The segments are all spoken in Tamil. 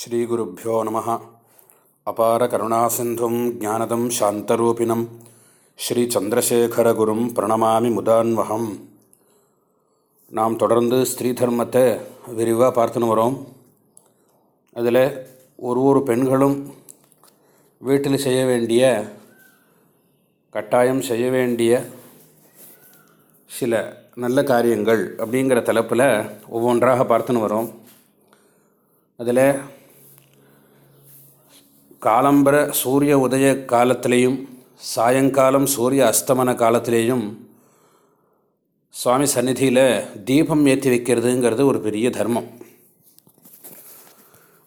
ஸ்ரீகுருப்போ நம. அபார கருணாசிந்தும் ஜானதம் சாந்தரூபிணம். ஸ்ரீச்சந்திரசேகரகுரும் பிரணமாமி முதான்வகம். நாம் தொடர்ந்து ஸ்திரீ தர்மத்தை விரிவாக பார்த்துன்னு வரோம். அதில் ஒரு ஒரு பெண்களும் வீட்டில் செய்ய வேண்டிய கட்டாயம் செய்ய வேண்டிய சில நல்ல காரியங்கள் அப்படிங்கிற தலைப்பில் ஒவ்வொன்றாக பார்த்துன்னு வரோம். அதில் காலம்பர சூரிய உதய காலத்திலேயும் சாயங்காலம் சூரிய அஸ்தமன காலத்திலேயும் சுவாமி சந்நிதியில் தீபம் ஏற்றி வைக்கிறதுங்கிறது ஒரு பெரிய தர்மம்.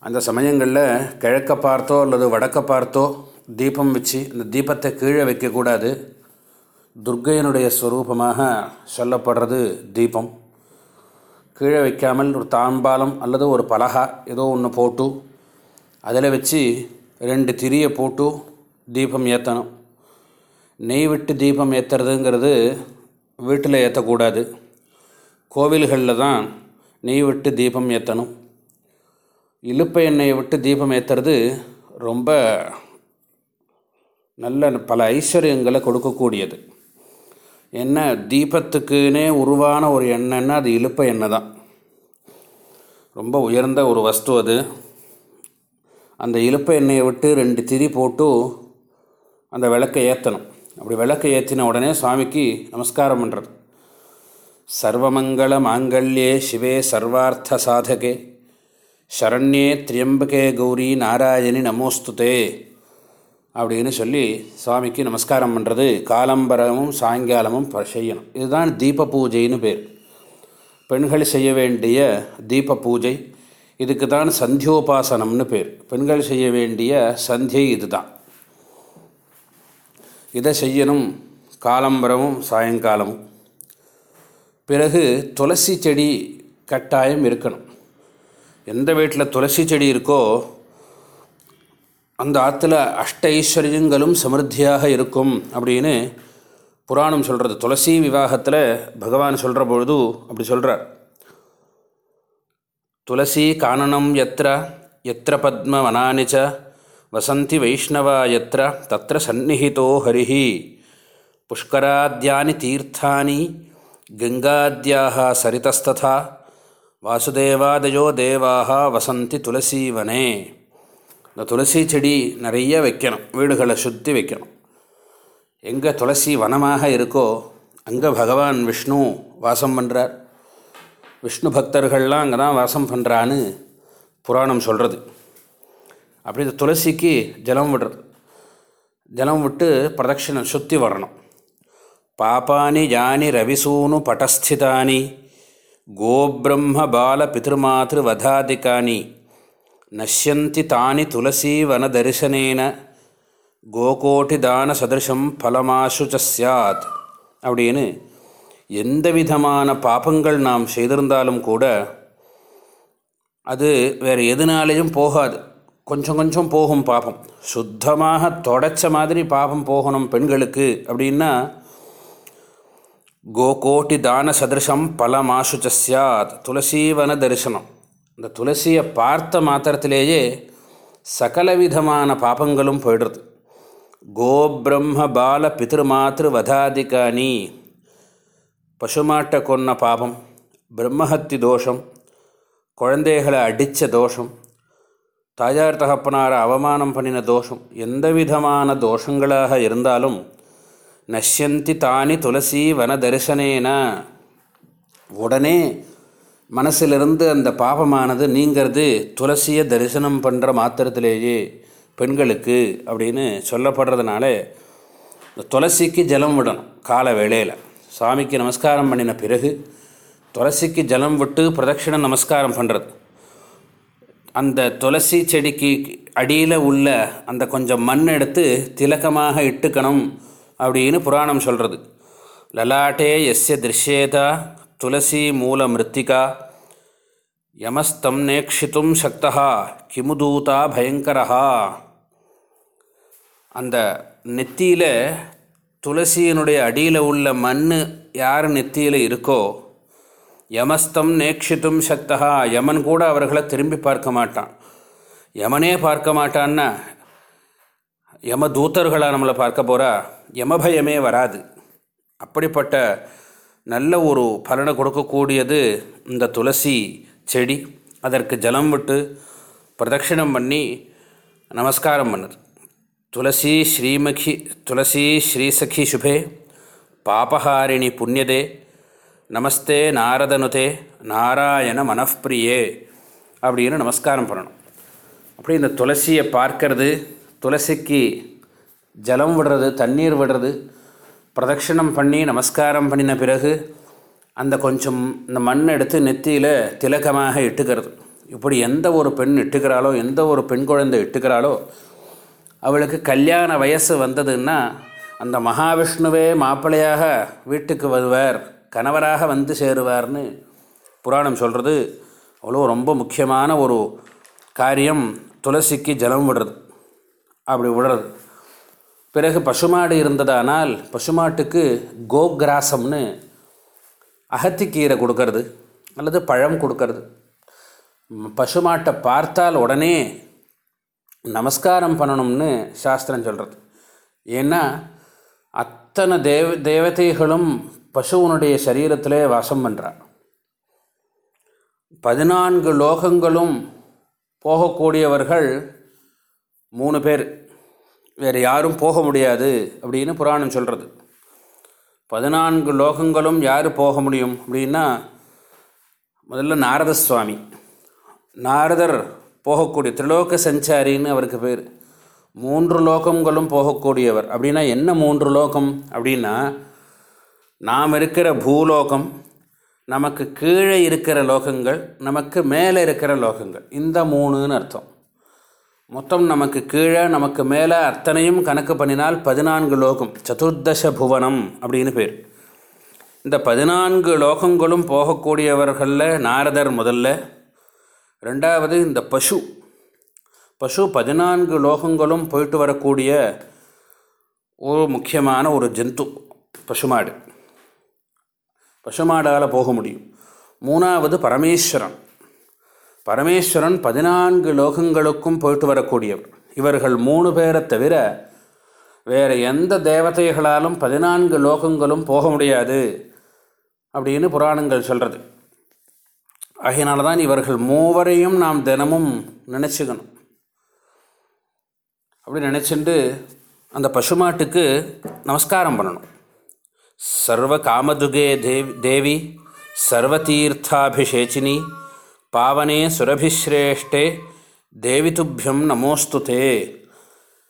அந்த சமயங்களில் கிழக்க பார்த்தோ அல்லது வடக்க பார்த்தோ தீபம் வச்சு அந்த தீபத்தை கீழே வைக்கக்கூடாது. துர்கையனுடைய ஸ்வரூபமாக சொல்லப்படுறது தீபம். கீழே வைக்காமல் ஒரு தாம்பாலம் அல்லது ஒரு பலகா ஏதோ ஒன்று போட்டு அதில் வச்சு ரெண்டு திரியை போட்டு தீபம் ஏற்றணும் நெய் விட்டு தீபம் ஏற்றுறதுங்கிறது வீட்டில் ஏற்றக்கூடாது கோவில்களில் தான் நெய் விட்டு தீபம் ஏற்றணும் இழுப்பை எண்ணெயை விட்டு தீபம் ஏற்றுறது ரொம்ப நல்ல பல ஐஸ்வர்யங்களை கொடுக்கக்கூடியது. என்ன தீபத்துக்குன்னே உருவான ஒரு எண்ணெய்னா அது இழுப்பை எண்ணெய் தான். ரொம்ப உயர்ந்த ஒரு வஸ்து அது. அந்த இழுப்ப எண்ணெயை விட்டு ரெண்டு திரி போட்டு அந்த விளக்கை ஏற்றணும் அப்படி விளக்கை ஏற்றின உடனே சுவாமிக்கு நமஸ்காரம் பண்ணுறது சர்வமங்கள மாங்கல்யே சிவே சர்வார்த்த சாதகே. சரண்யே திரியம்பகே கௌரி நாராயணி நமோஸ்துதே. அப்படின்னு சொல்லி சுவாமிக்கு நமஸ்காரம் பண்ணுறது காலம்பரமும் சாயங்காலமும் செய்யணும். இதுதான் தீப பூஜைன்னு பேர். பெண்கள் செய்ய வேண்டிய தீப பூஜை. இதுக்கு தான் சந்தியோபாசனம்னு பேர். பெண்கள் செய்ய வேண்டிய சந்தியை இது தான் இதை செய்யணும் காலம்பரமும் சாயங்காலமும். பிறகு துளசி செடி கட்டாயம் இருக்கணும். எந்த வீட்டில் துளசி செடி இருக்கோ அந்த ஆற்றுல அஷ்ட ஐஸ்வர்யங்களும் சமிருத்தியாக இருக்கும் அப்படின்னு புராணம் சொல்கிறது துளசி விவாகத்தில் பகவான் சொல்கிற பொழுது அப்படி சொல்கிறார் துளசி காணனம் எத்திர எத்திர பத்ம வனானிச்ச வசந்தி வைஷ்ணவா எத்திர தத்திர சந்நிஹிதோ ஹரிஹி. புஷ்கராத்யானி தீர்த்தானி கங்காத்யாக சரிதஸ்ததா வாசுதேவாதயோ தேவாக வசந்தி துளசீவனே. இந்த துளசி செடி நிறைய வைக்கணும் வீடுகளை சுற்றி வைக்கணும். எங்கே துளசி வனமாக இருக்கோ அங்கே பகவான் விஷ்ணு வாசம் பண்ணுறார் விஷ்ணு பக்தர்கள்லாம் அங்கே தான் வாசம் பண்ணுறான்னு புராணம் சொல்கிறது அப்படி இந்த துளசிக்கு ஜலம் விடுறது. ஜலம் விட்டு பிரதட்சிணம் சுற்றி வரணும். பாப்பானி ஜானி ரவிசூனு பட்டஸ்திதானி கோபிரம்ம பால பிதிருமாத்திரு வதாதிகானி நஷ்யந்தி தானி துளசி துளசீவனதரிசனேன கோகோட்டிதான சதிருஷம் பலமாசு சாத் அப்படின்னு எந்த விதமான பாப்பங்கள் நாம் செய்திருந்தாலும் கூட அது வேறு எதுனாலேயும் போகாது. கொஞ்சம் கொஞ்சம் போகும் பாபம். சுத்தமாக தொடச்ச மாதிரி பாபம் போகணும் பெண்களுக்கு அப்படின்னா கோகோட்டி தான சதிருஷம் பலமாசு சாத் துளசீவன தரிசனம். இந்த துளசியை பார்த்த மாத்திரத்திலேயே சகலவிதமான பாபங்களும் போயிடுறது. கோபிரம்ம பால பிதிருமாத்திரு வதாதிகானி. பசுமாட்டை கொன்ன பாபம் பிரம்மஹத்தி தோஷம் குழந்தைகளை அடித்த தோஷம் தாயார் தகப்பனாரை அவமானம் பண்ணின தோஷம் எந்த விதமான தோஷங்களாக இருந்தாலும் நஷ்யந்தி தானி துளசி வன தரிசனேன உடனே மனசிலிருந்து அந்த பாபமானது நீங்கிறது துளசியை தரிசனம் பண்ணுற மாத்திரத்திலேயே பெண்களுக்கு அப்படின்னு சொல்லப்படுறதுனால இந்த துளசிக்கு ஜலம் விடணும் கால வேளையில் சாமிக்கு நமஸ்காரம் பண்ணின பிறகு துளசிக்கு ஜலம் விட்டு பிரதட்சிண நமஸ்காரம் பண்ணுறது அந்த துளசி செடிக்கு அடியில் உள்ள அந்த கொஞ்சம் மண் எடுத்து திலக்கமாக இட்டுக்கணும் அப்படின்னு புராணம் சொல்கிறது லலாட்டே எஸ்ய திருஷ்யேதா துளசி மூல மிருத்திகா யமஸ்தம் நேக்ஷித்தும் சக்தா கிமுதூதா பயங்கரஹா. அந்த நெத்தியில் துளசியினுடைய அடியில் உள்ள மண் யார் நெத்தியில் இருக்கோ யமஸ்தம் நேக்ஷித்தும் சக்தா யமன் கூட அவர்களை திரும்பி பார்க்க மாட்டான். யமனே பார்க்க மாட்டான்னா யம தூத்தர்களாக நம்மளை பார்க்க போகிறா யமபயமே வராது. அப்படிப்பட்ட நல்ல ஒரு பலனை கொடுக்கக்கூடியது இந்த துளசி செடி. அதற்கு ஜலம் விட்டு பிரதட்சிணம் பண்ணி நமஸ்காரம் பண்ணுது. துளசி ஸ்ரீமகி துளசி ஸ்ரீசகி சுபே பாபஹாரிணி புண்ணியதே நமஸ்தே நாரதனுதே நாராயண மனப்பிரியே அப்படின்னு நமஸ்காரம் பண்ணணும். அப்படி இந்த துளசியை பார்க்கறது துளசிக்கு ஜலம் விடுறது தண்ணீர் விடுறது பிரதட்சிணம் பண்ணி நமஸ்காரம் பண்ணின பிறகு அந்த கொஞ்சம் இந்த மண் எடுத்து நெத்தியில் திலக்கமாக இட்டுக்கிறது. இப்படி எந்த ஒரு பெண் இட்டுக்கிறாளோ எந்த ஒரு பெண் குழந்தை இட்டுக்கிறாளோ அவளுக்கு கல்யாண வயசு வந்ததுன்னா அந்த மகாவிஷ்ணுவே மாப்பிள்ளையாக வீட்டுக்கு வருவார் கணவராக வந்து சேருவார்னு புராணம் சொல்கிறது அவ்வளோ ரொம்ப முக்கியமான ஒரு காரியம். துளசிக்கு ஜலம் விடுறது அப்படி விடுறது. பிறகு பசுமாடு இருந்ததானால் பசுமாட்டுக்கு கோகிராசம்னு அகத்திக்கீரை கொடுக்கறது அல்லது பழம் கொடுக்கறது. பசுமாட்டை பார்த்தால் உடனே நமஸ்காரம் பண்ணணும்னு சாஸ்திரம் சொல்கிறது ஏன்னா அத்தனை தேவ தேவதைகளும் பசுவனுடைய சரீரத்திலே வாசம் பண்ணுறார் பதினான்கு லோகங்களும் போகக்கூடியவர்கள் மூணு பேர். வேறு யாரும் போக முடியாது அப்படின்னு புராணம் சொல்கிறது பதினான்கு லோகங்களும் யார் போக முடியும் அப்படின்னா முதல்ல நாரத சுவாமி நாரதர் போகக்கூடிய திரிலோக சஞ்சாரின்னு அவருக்கு பேர். மூன்று லோகங்களும் போகக்கூடியவர். அப்படின்னா என்ன மூன்று லோகம்? அப்படின்னா நாம் இருக்கிற பூலோகம் நமக்கு கீழே இருக்கிற லோகங்கள் நமக்கு மேலே இருக்கிற லோகங்கள். இந்த மூணுன்னு அர்த்தம். மொத்தம் நமக்கு கீழே நமக்கு மேலே அத்தனையும் கணக்கு பண்ணினால் பதினான்கு லோகம். சதுர்தச புவனம் அப்படின்னு பேர். இந்த பதினான்கு லோகங்களும் போகக்கூடியவர்களில் நாரதர் முதல்ல ரெண்டாவது இந்த பசு. பசு பதினான்கு லோகங்களும் போயிட்டு வரக்கூடிய ஒரு முக்கியமான ஒரு ஜந்து பசுமாடு. பசுமாடால் போக முடியும். மூணாவது பரமேஸ்வரன். பரமேஸ்வரன் பதினான்கு லோகங்களுக்கும் போயிட்டு வரக்கூடியவர். இவர்கள் மூணு பேரை தவிர வேறு எந்த தேவதைகளாலும் பதினான்கு லோகங்களும் போக முடியாது அப்படின்னு புராணங்கள் சொல்கிறது ஆகையினால தான் இவர்கள் மூவரையும் நாம் தினமும் நினச்சிக்கணும். அப்படி நினச்சிண்டு அந்த பசுமாட்டுக்கு நமஸ்காரம் பண்ணணும். சர்வ காமதுகே தேவி தேவி சர்வதீர்த்தாபிஷேச்சினி பாவனே சுரபிஸ்ரேஷ்டே தேவிதுபியம் நமோஸ்துதே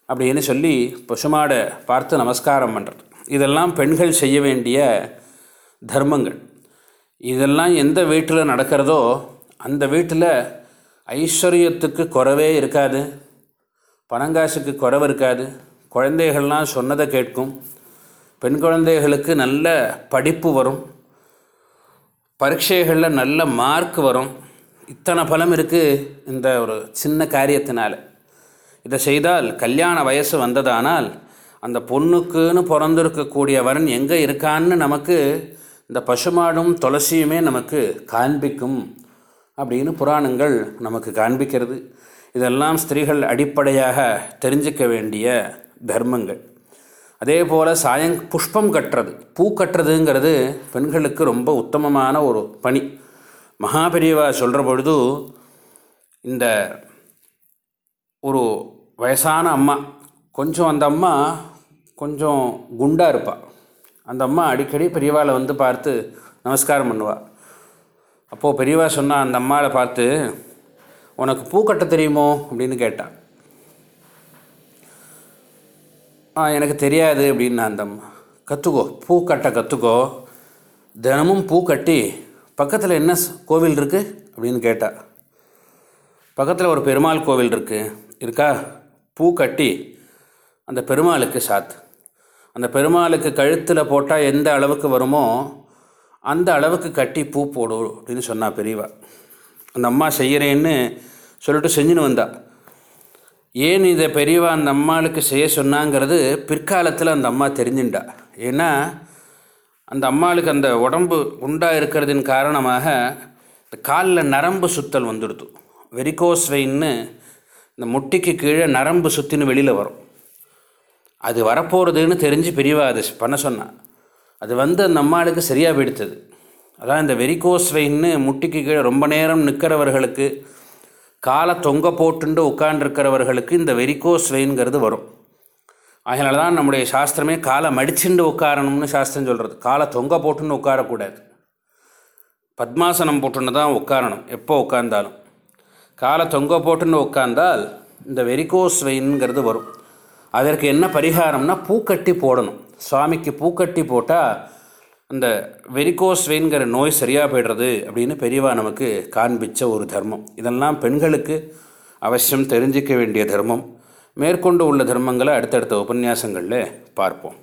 அப்படின்னு சொல்லி பசுமாடை பார்த்து நமஸ்காரம் பண்ணுறது இதெல்லாம் பெண்கள் செய்ய வேண்டிய தர்மங்கள். இதெல்லாம் எந்த வீட்டில் நடக்கிறதோ அந்த வீட்டில் ஐஸ்வர்யத்துக்கு குறவே இருக்காது. பணங்காசுக்கு குறவு இருக்காது. குழந்தைகள்லாம் சொன்னதை கேட்கும். பெண் குழந்தைகளுக்கு நல்ல படிப்பு வரும். பரீட்சைகளில் நல்ல மார்க் வரும். இத்தனை பலம் இருக்குது இந்த ஒரு சின்ன காரியத்தினால். இதை செய்தால் கல்யாண வயசு வந்ததானால் அந்த பொண்ணுக்குன்னு பிறந்திருக்கக்கூடிய வரன் எங்கே இருக்கான்னு நமக்கு இந்த பசுமாடும் துளசியுமே நமக்கு காண்பிக்கும் அப்படின்னு புராணங்கள் நமக்கு காண்பிக்கிறது. இதெல்லாம் ஸ்திரீகள் அடிப்படையாக தெரிஞ்சிக்க வேண்டிய தர்மங்கள். அதே போல் சாயங் புஷ்பம் கட்டுறது. பூ கட்டுறதுங்கிறது பெண்களுக்கு ரொம்ப உத்தமமான ஒரு பணி. மகாபெரியவா சொல்கிற பொழுது இந்த ஒரு வயசான அம்மா கொஞ்சம் அந்த அம்மா கொஞ்சம் குண்டாக இருப்பாள் அந்த அம்மா அடிக்கடி பெரியவாளை வந்து பார்த்து நமஸ்காரம் பண்ணுவாள் அப்போது பெரியவா சொன்னால் அந்த அம்மாவை பார்த்து உனக்கு பூ கட்ட தெரியுமோ? அப்படின்னு கேட்டான் ஆ எனக்கு தெரியாது அப்படின்னு அந்த அம்மா. கற்றுக்கோ பூ கட்ட கற்றுக்கோ தினமும் பூ கட்டி பக்கத்தில் என்ன கோவில் இருக்குது அப்படின்னு கேட்டா. பக்கத்தில் ஒரு பெருமாள் கோவில் இருக்குது இருக்கா? பூ கட்டி அந்த பெருமாளுக்கு சாத்து. அந்த பெருமாளுக்கு கழுத்தில் போட்டால் எந்த அளவுக்கு வருமோ அந்த அளவுக்கு கட்டி பூ போடு அப்படின்னு சொன்னால் பெரியவா. அந்த அம்மா செய்கிறேன்னு சொல்லிட்டு செஞ்சுன்னு வந்தா. ஏன் இதை பெரியவா அந்த அம்மாளுக்கு செய்ய சொன்னாங்கிறது பிற்காலத்தில் அந்த அம்மா தெரிஞ்சுண்டா. ஏன்னா அந்த அம்மாளுக்கு அந்த உடம்பு உண்டாக இருக்கிறதின் காரணமாக இந்த காலில் நரம்பு சுத்தல் வந்துடுது. வெரிகோஸ் வெயின்னு இந்த முட்டிக்கு கீழே நரம்பு சுத்தின்னு வெளியில் வரும். அது வரப்போகிறதுன்னு தெரிஞ்சு பிரிவாக அது பண்ண சொன்னான் அது வந்து அந்த அம்மாளுக்கு சரியாக போயிடுத்தது. அதான் இந்த வெரிகோஸ் வெயின்னு முட்டிக்கு கீழே ரொம்ப நேரம் நிற்கிறவர்களுக்கு காலை தொங்க போட்டுண்டு உட்காண்டிருக்கிறவர்களுக்கு இந்த வெரிகோஸ் வெயின்கிறது வரும். அதனால தான் நம்முடைய சாஸ்திரமே காலை மடிச்சுண்டு உட்காரணும்னு சாஸ்திரம் சொல்கிறது காலை தொங்க போட்டுன்னு உட்காரக்கூடாது. பத்மாசனம் போட்டுன்னு தான் உட்காரணும் எப்போ உட்கார்ந்தாலும். காலை தொங்க போட்டுன்னு உட்கார்ந்தால் இந்த வெரிகோஸ் வெயின்ங்கிறது வரும். அதற்கு என்ன பரிகாரம்னா பூக்கட்டி போடணும். சுவாமிக்கு பூக்கட்டி போட்டால் அந்த வெரிகோஸ் வெயின்கிற நோய் சரியாக போய்டுறது அப்படின்னு பெரியவா நமக்கு காண்பிச்ச ஒரு தர்மம். இதெல்லாம் பெண்களுக்கு அவசியம் தெரிஞ்சிக்க வேண்டிய தர்மம். மேற்கொண்டு உள்ள தர்மங்களை அடுத்தடுத்த உபன்யாசங்களில் பார்ப்போம்.